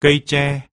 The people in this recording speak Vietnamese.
cây tre.